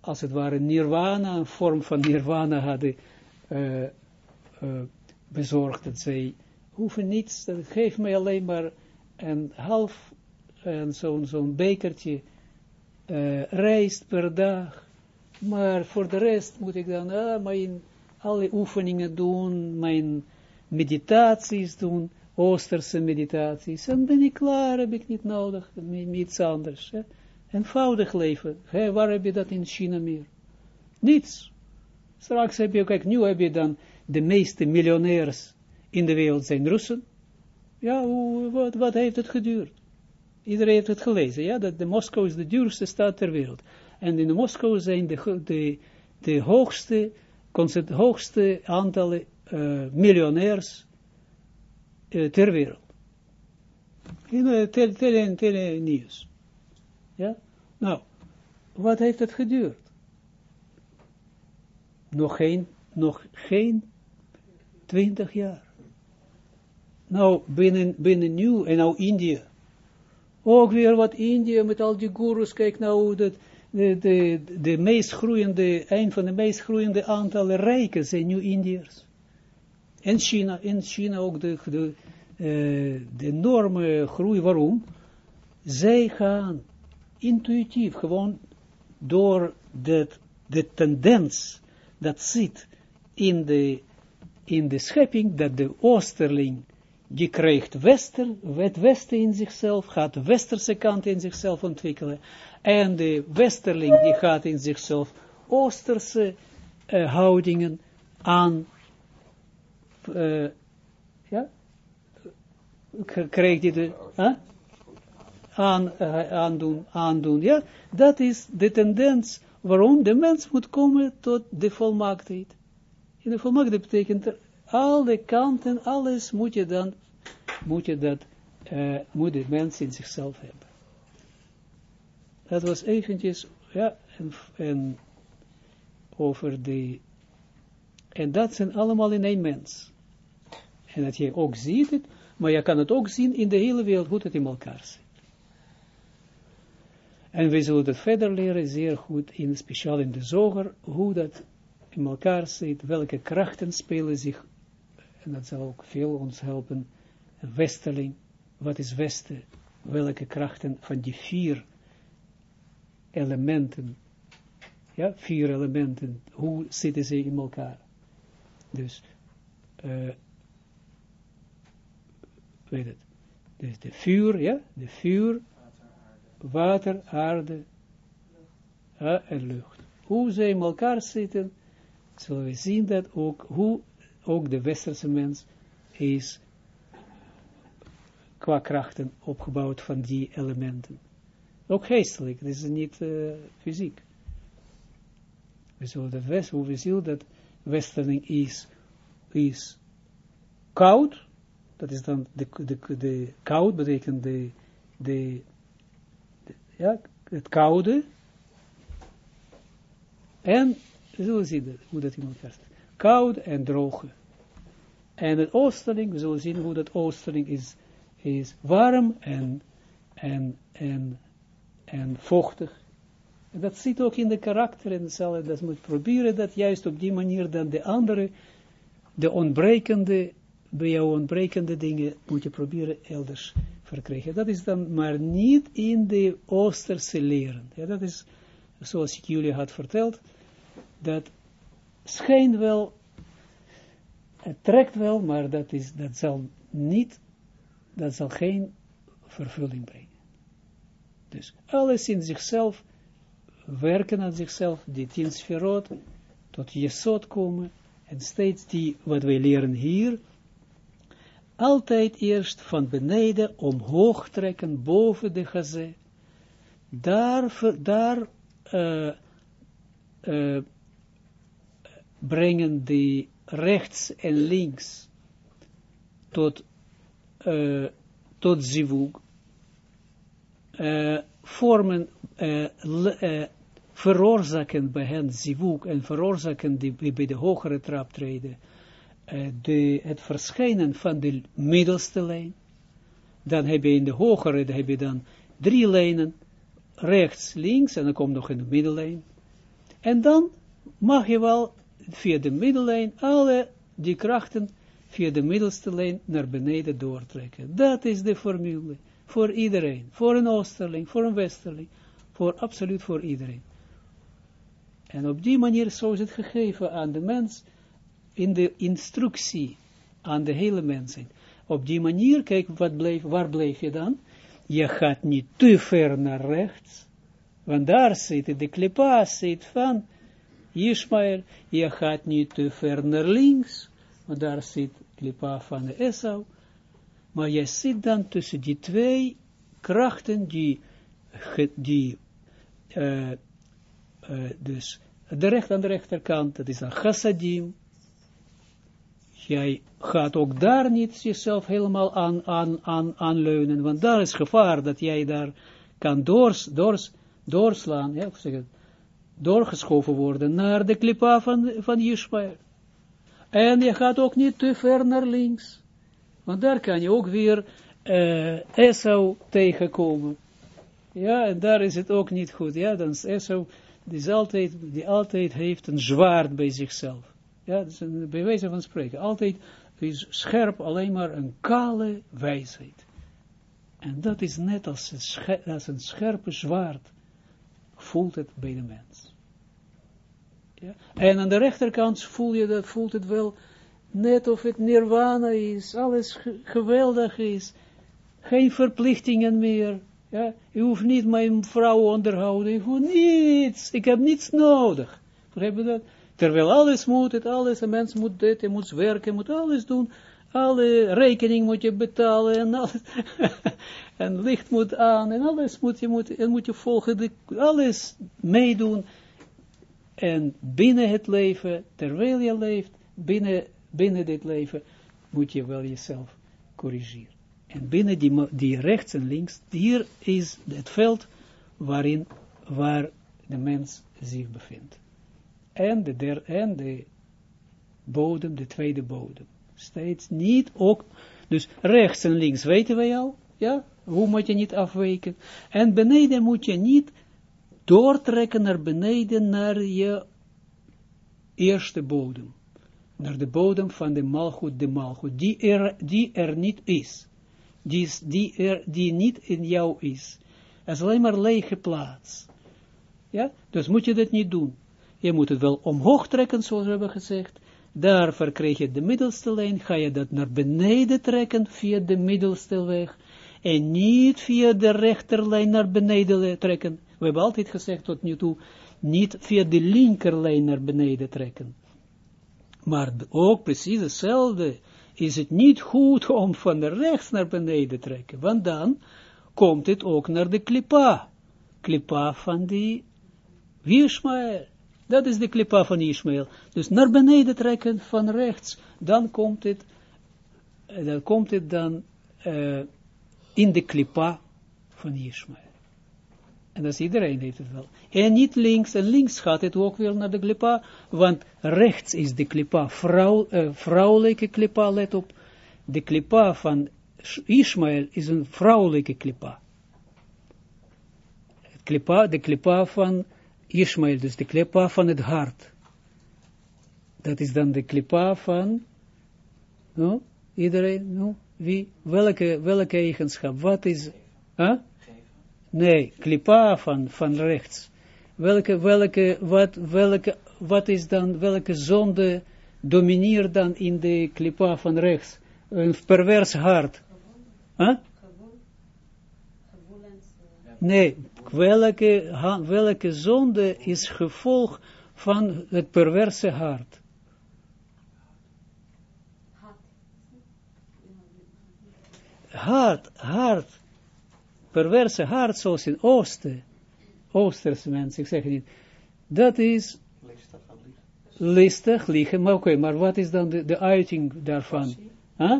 als het ware nirvana, een vorm van nirvana hadden bezorgd. Dat zij hoeven niets, dat geeft mij alleen maar een half, en zo'n zo'n bekertje uh, rijst per dag. Maar voor de rest moet ik dan uh, mijn, alle oefeningen doen, mijn meditaties doen, Oosterse meditaties. En ben ik klaar, heb ik niet nodig, niets anders. Hè? Eenvoudig leven. Waar heb je dat in China meer? Niets. Straks heb je, kijk, nu heb je dan de meeste miljonairs in de wereld zijn Russen. Ja, wat, wat heeft het geduurd? Iedereen heeft het gelezen, ja, dat de Moskou is de duurste stad ter wereld. En in de Moskou zijn de, de, de hoogste, het hoogste aantallen uh, miljonairs uh, ter wereld. Tele, tele, tele nieuws. Ja? Nou, wat heeft het geduurd? Nog geen, nog geen twintig jaar. Nou, binnen, binnen nu, en nou India, ook weer wat India met al die gurus, kijk nou, dat, de, de, de meest groeiende, een van de meest groeiende aantallen rijken zijn nu Indiërs. En China, in China ook de, de, uh, de enorme groei, waarom? Zij gaan intuïtief, gewoon door de, de tendens dat zit in de, in de schepping, dat de oosterling die krijgt wester, het westen in zichzelf, gaat de westerse kant in zichzelf ontwikkelen. En de westerling die gaat in zichzelf oosterse uh, houdingen aan, uh, ja, de, huh? aan, uh, aandoen, aandoen, ja, dat is de tendens waarom de mens moet komen tot de volmaaktheid. In de volmaakte betekent alle kanten, alles moet je dan, moet je dat, uh, moet de mens in zichzelf hebben. Dat was eventjes, ja, en, en over de, en dat zijn allemaal in één mens. En dat je ook ziet het, maar je kan het ook zien in de hele wereld, hoe het in elkaar zit. En we zullen het verder leren, zeer goed, in, speciaal in de zoger, hoe dat in elkaar zit, welke krachten spelen zich, en dat zal ook veel ons helpen, westeling, wat is westen, welke krachten van die vier elementen, ja, vier elementen, hoe zitten ze in elkaar. Dus, uh, weet het, dus de vuur, ja, de vuur, water, aarde uh, en lucht. Hoe ze in elkaar zitten, zullen we zien dat ook, hoe ook de westerse mens is qua krachten opgebouwd van die elementen. Ook geestelijk, dat is niet uh, fysiek. We zullen dat west, hoe we zien dat westerling is, is koud, dat is dan de, de, de koud betekent de, de, ja, het koude, en we zullen zien hoe dat in elkaar zit. Koud en droge. En het oosterling, we zullen zien hoe dat oosterling is, is warm en, en, en, en vochtig. En dat zit ook in de karakter en zal dat moet proberen dat juist op die manier dan de andere, de ontbrekende, bij jou ontbrekende dingen moet je proberen elders verkrijgen. Dat is dan maar niet in de Oosterse leren. Ja, dat is, zoals ik jullie had verteld, dat schijnt wel, het trekt wel, maar dat, is, dat zal niet, dat zal geen vervulling brengen. Dus alles in zichzelf, werken aan zichzelf, die tien sferot, tot jesot komen, en steeds die, wat wij leren hier, altijd eerst van beneden omhoog trekken, boven de gazé, daar, daar uh, uh, brengen die rechts en links tot, uh, tot zivug, vormen, uh, veroorzaken bij hen zivug en veroorzaken die bij de hogere trap treden, de, het verschijnen van de middelste lijn, dan heb je in de hogere, dan heb je dan drie lijnen, rechts, links, en dan komt nog een middellijn, en dan mag je wel via de middellijn alle die krachten via de middelste lijn naar beneden doortrekken. Dat is de formule voor iedereen, voor een Oosterling, voor een Westerling, voor absoluut voor iedereen. En op die manier zo is het gegeven aan de mens in de instructie aan de hele mensheid. Op die manier, kijk, wat bleef, waar bleef je dan? Je gaat niet te ver naar rechts, want daar zit de klipa, zit van Ishmael, je gaat niet te ver naar links, want daar zit klipa van Esau, maar je zit dan tussen die twee krachten die, die uh, uh, dus de recht aan de rechterkant, dat is dan chassadim, jij gaat ook daar niet jezelf helemaal aan, aan, aan, aanleunen, want daar is gevaar dat jij daar kan doors, doors, doorslaan, ja, zeg het, doorgeschoven worden naar de klipa van, van Yishmael. En je gaat ook niet te ver naar links. Want daar kan je ook weer uh, Esau tegenkomen. Ja, en daar is het ook niet goed. Ja, dan is Esau, die, altijd, die altijd heeft een zwaard bij zichzelf. Ja, dat is een bewijs van spreken. Altijd is scherp alleen maar een kale wijsheid. En dat is net als een, als een scherpe zwaard voelt het bij de mens. Ja? En aan de rechterkant voel je dat, voelt het wel net of het nirvana is, alles geweldig is, geen verplichtingen meer. Ja? Je hoeft niet mijn vrouw onderhouden, je hoeft niets, ik heb niets nodig. Begrijp je dat? Terwijl alles moet, het alles, een mens moet dit, moet werken, moet alles doen, alle rekening moet je betalen en alles, [laughs] en licht moet aan en alles moet je, moet, moet je volgen, alles meedoen. En binnen het leven, terwijl je leeft, binnen, binnen dit leven, moet je wel jezelf corrigeren. En binnen die, die rechts en links, hier is het veld waarin, waar de mens zich bevindt. En de, der, en de bodem, de tweede bodem. Steeds niet ook, dus rechts en links weten wij al, ja, hoe moet je niet afwijken. En beneden moet je niet doortrekken naar beneden, naar je eerste bodem. Naar de bodem van de malgoed, de malgoed, die er, die er niet is. Die, die, er, die niet in jou is. Het is alleen maar lege plaats. Ja, dus moet je dat niet doen. Je moet het wel omhoog trekken, zoals we hebben gezegd. Daar verkrijg je de middelste lijn, ga je dat naar beneden trekken via de middelste weg. En niet via de rechterlijn naar beneden trekken. We hebben altijd gezegd tot nu toe, niet via de linkerlijn naar beneden trekken. Maar ook precies hetzelfde is het niet goed om van de rechts naar beneden te trekken, want dan komt het ook naar de klipa. Klipa van die Ishmael. Dat is de klipa van Ishmael. Dus naar beneden trekken van rechts, dan komt het, eh, dan komt het dan uh, in de klipa van Ishmael. En dat is iedereen heeft het wel. En niet links, en links gaat het ook weer naar de klipa, want rechts is de klipa, vrouw, uh, vrouwelijke klipa, let op. De klipa van Ishmael is een vrouwelijke klipa. klipa de klipa van Ishmael, dus de klipa van het hart. Dat is dan de klipa van, no, iedereen, no, wie, welke, welke eigenschap, wat is, huh? Nee, klipa van, van rechts. Welke, welke, wat, welke, wat is dan, welke zonde domineert dan in de klipa van rechts? Een pervers hart. Huh? Nee, welke, welke zonde is gevolg van het perverse hart? Hart, hart perverse hart, zoals in Oosten, Oosterse mensen, ik zeg niet, dat is listig liegen, maar oké, maar wat is dan de, de uiting daarvan? Huh?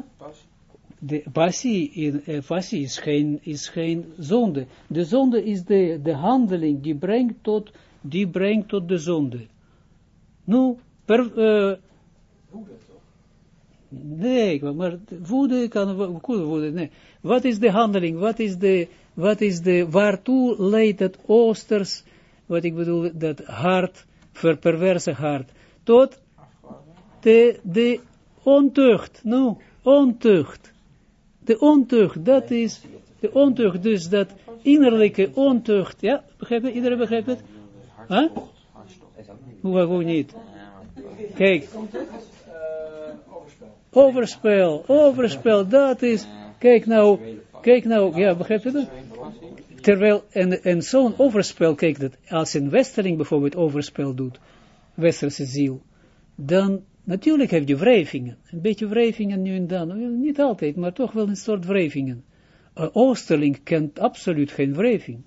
De passie, in, eh, passie is, geen, is geen zonde. De zonde is de, de handeling die brengt tot, die brengt tot de zonde. Nu, per, uh, Nee, maar woede kan, woede, nee. Wat is de handeling, wat is de, wat is de, waartoe leidt het oosters, wat ik bedoel, dat hart, verperverse hart, tot de, de ontucht, no, ontucht. De ontucht, dat is, de ontucht, dus dat innerlijke ontucht, ja, begrijp je, iedereen begrijpt het? Huh? Hoe, niet? Kijk. Overspel, overspel, dat is, kijk nou, kijk nou, ja, begrijp je dat? Terwijl, en, en zo'n overspel, kijk dat, als een westerling bijvoorbeeld overspel doet, westerse ziel, dan, natuurlijk heb je wrijvingen, een beetje wrijvingen nu en dan, niet altijd, maar toch wel een soort wrijvingen. Een oosterling kent absoluut geen wrijving.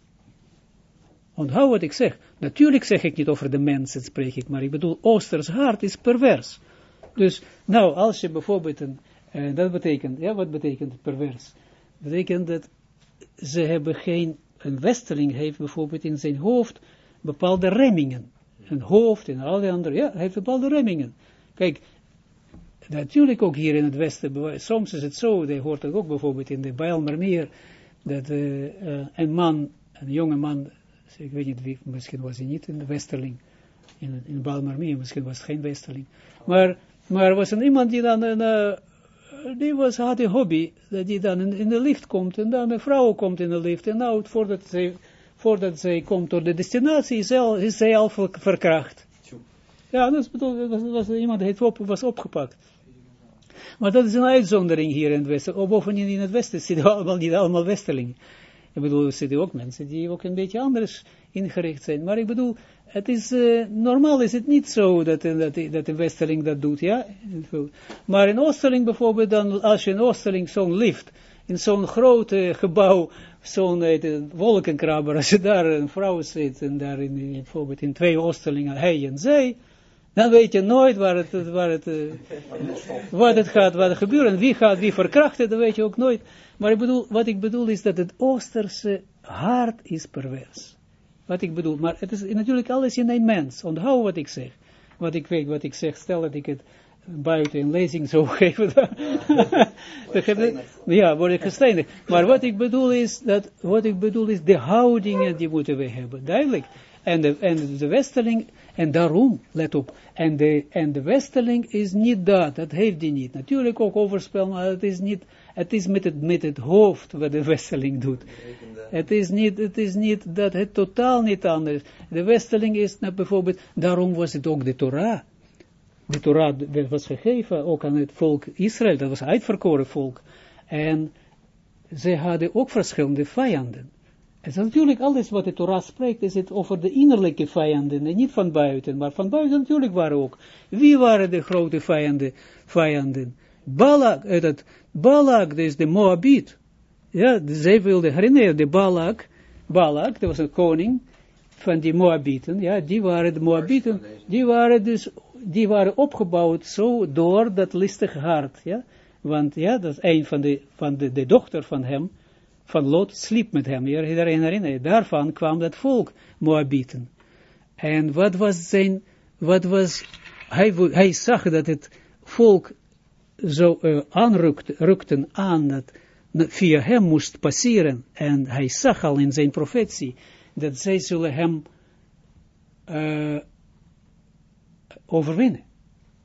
Onthoud wat ik zeg. Natuurlijk zeg ik niet over de mensen, spreek ik, maar ik bedoel, Oosters hart is pervers. Dus, nou, als je bijvoorbeeld, een, uh, dat betekent, ja, wat betekent pervers? betekent dat ze hebben geen, een westerling heeft bijvoorbeeld in zijn hoofd bepaalde remmingen. Een hoofd en al die andere, ja, heeft bepaalde remmingen. Kijk, natuurlijk ook hier in het westen, soms is het zo, je hoort het ook bijvoorbeeld in de Bijlmermeer, dat uh, uh, een man, een jonge man, ik weet niet wie, misschien was hij niet de westerling, in, in Bijlmermeer, misschien was het geen westerling, maar, maar was er iemand die dan een, die was, had een hobby, dat die dan in, de lift komt, en dan een vrouw komt in de lift, en nou, voordat zij, voordat zij komt tot de destinatie, is, al, is zij al verkracht. Ja, dat bedoeld, was, was, iemand heeft op, was opgepakt. Maar dat is een uitzondering hier in het Westen. Of bovendien in het Westen zitten allemaal niet allemaal Westerlingen. Ik bedoel, er zitten ook mensen die ook een beetje anders ingericht zijn. Maar ik bedoel, het is, uh, normaal is het niet zo dat, dat, dat een Westerling dat doet, ja. Maar in Oosterling bijvoorbeeld, dan, als je in Oosterling zo'n lift, in zo'n groot gebouw, zo'n uh, wolkenkrabber, als je daar een vrouw zit, en daar in, bijvoorbeeld in twee Oosterlingen, hij en zij, Dan weet je nooit waar het, waar het, uh, wat het gaat, wat er gebeurt. En wie gaat wie verkrachten, dat weet je ook nooit. Maar ik bedoel, wat ik bedoel is dat het Oosterse hart is pervers. Wat ik bedoel, maar het is natuurlijk alles in een mens. Onthoud wat ik zeg. Wat ik weet, wat ik zeg, stel dat ik het buiten een lezing zou [laughs] geven. [laughs] ja, word ik gestenigd. Maar wat ik bedoel is, dat, wat ik bedoel is, de houdingen die moeten we hebben. Duidelijk. En de, en de westeling, en daarom, let op, en de, en de westeling is niet dat, dat heeft hij niet. Natuurlijk ook overspel, maar het is niet, het is met het, met het hoofd wat de westeling doet. Het is niet, het is niet dat, het totaal niet anders. De westeling is nou, bijvoorbeeld, daarom was het ook de Torah. De Torah was gegeven ook aan het volk Israël, dat was uitverkoren volk. En ze hadden ook verschillende vijanden. Is natuurlijk alles wat de Torah spreekt, is het over de innerlijke vijanden, en niet van buiten, maar van buiten natuurlijk waren ook. Wie waren de grote vijanden? vijanden? Balak, eh, dat, Balak, dat is de Moabit. Ja, zij wilde herinneren, de Balak, Balak, dat was een koning van die Moabieten, ja, die waren de Moabieten, die waren dus, die waren opgebouwd zo door dat listige hart, ja, want ja, dat is een van de, van de, de dochter van hem, van Lot sliep met hem. Je herinnert daarvan kwam dat volk Moabieten. En wat was zijn, wat was, hij, hij zag dat het volk zo uh, aanrukten aan dat via hem moest passeren. En hij zag al in zijn profetie dat zij zullen hem uh, overwinnen.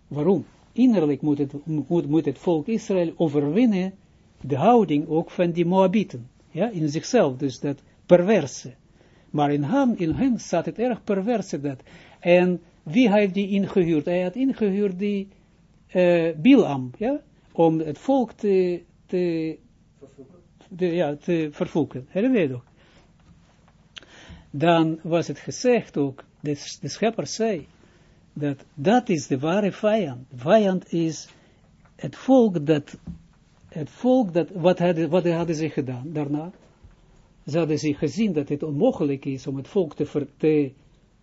Waarom? Innerlijk moet het, moet, moet het volk Israël overwinnen de houding ook van die Moabieten. Ja, in zichzelf, dus dat perverse. Maar in hem, in hem staat het erg perverse dat. En wie heeft die ingehuurd? Hij had ingehuurd die uh, Bilam, ja, om het volk te, te, ja, te vervolken. Herinner je toch? Dan was het gezegd ook, de, de schepper zei, dat dat is de ware vijand. Vijand is het volk dat het volk, dat, wat, hadden, wat hadden ze gedaan daarna? Ze hadden ze gezien dat het onmogelijk is om het volk te, ver, te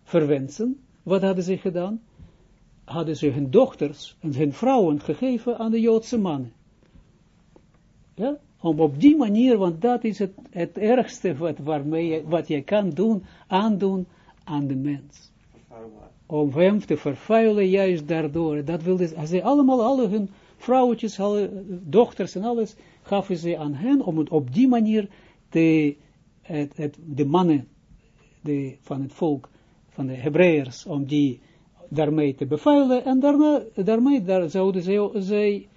verwensen. Wat hadden ze gedaan? Hadden ze hun dochters en hun vrouwen gegeven aan de Joodse mannen. Ja? Om op die manier, want dat is het, het ergste wat, waarmee je, wat je kan doen, aandoen aan de mens. Om hem te vervuilen, juist daardoor. Dat wilde als ze allemaal, alle hun vrouwtjes, alle dochters en alles, gaven ze aan hen om op die manier de, het, het, de mannen de, van het volk, van de Hebreërs, om die daarmee te bevuilen en daarna, daarmee daar zouden zij, zij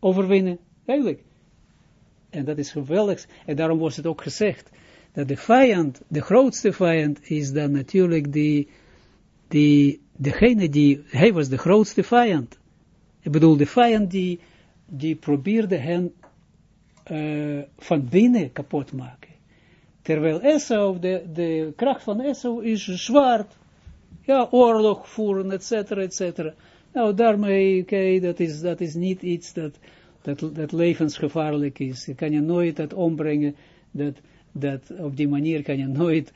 overwinnen, eigenlijk. En dat is geweldig. En daarom wordt het ook gezegd, dat de vijand, de grootste vijand, is dan natuurlijk die, die, degene die, hij was de grootste vijand. Ik bedoel, de vijand die, die probeerde hen uh, van binnen kapot maken. Terwijl Esau, de, de kracht van Esau is zwart. Ja, oorlog voeren, et cetera, et cetera. Nou, daarmee, oké, okay, dat, is, dat is niet iets dat, dat, dat levensgevaarlijk is. Je kan je nooit dat ombrengen, dat, dat op die manier kan je nooit,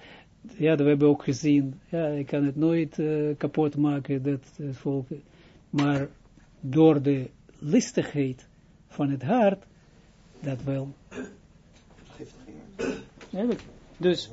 ja, dat hebben we ook gezien, ja, je kan het nooit uh, kapot maken, dat het volk, maar door de listigheid van het hart, dat wel. Giftig. Dus,